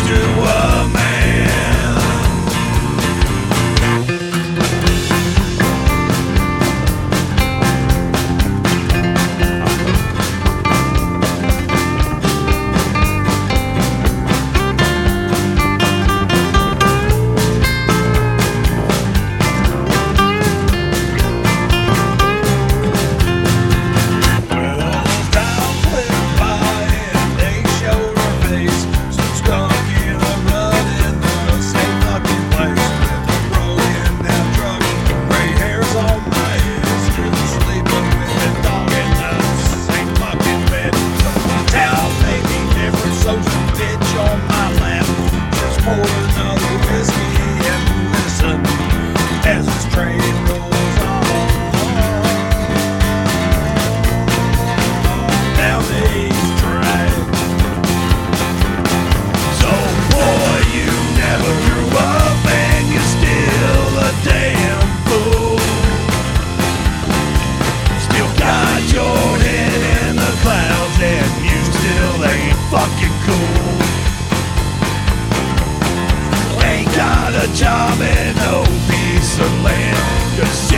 a home. a job and no piece of land.